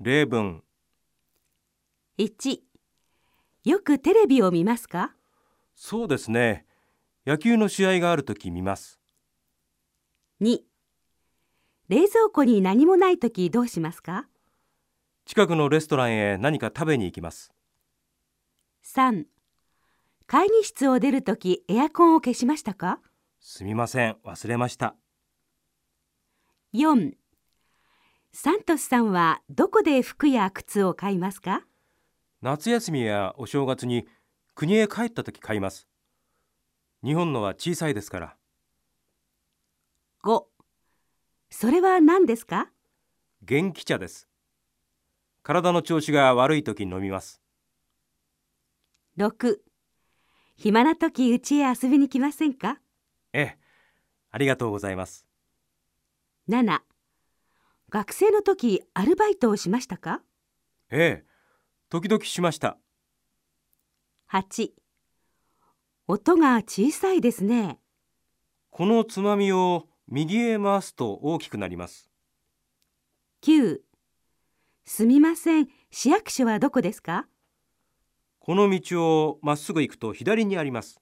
例文。1よくテレビを見ますか？そうですね。野球の試合があるとき見ます。2冷蔵庫に何もないときどうしますか？近くのレストランへ何か食べに行きます。3会議室を出るときエアコンを消しましたか？すみません。忘れました。4サントスさんはどこで服や靴を買いますか？夏休みやお正月に国へ帰ったとき買います。日本のは小さいですから。5それは何ですか？元気茶です。体の調子が悪いときに飲みます。6暇なとき家へ遊びに来ませんか？ええ。ありがとうございます。7学生の時アルバイトをしましたか？ええ時々しました。8音が小さいですね。このつまみを右へ回すと大きくなります。9すみません市役所はどこですか？この道をまっすぐ行くと左にあります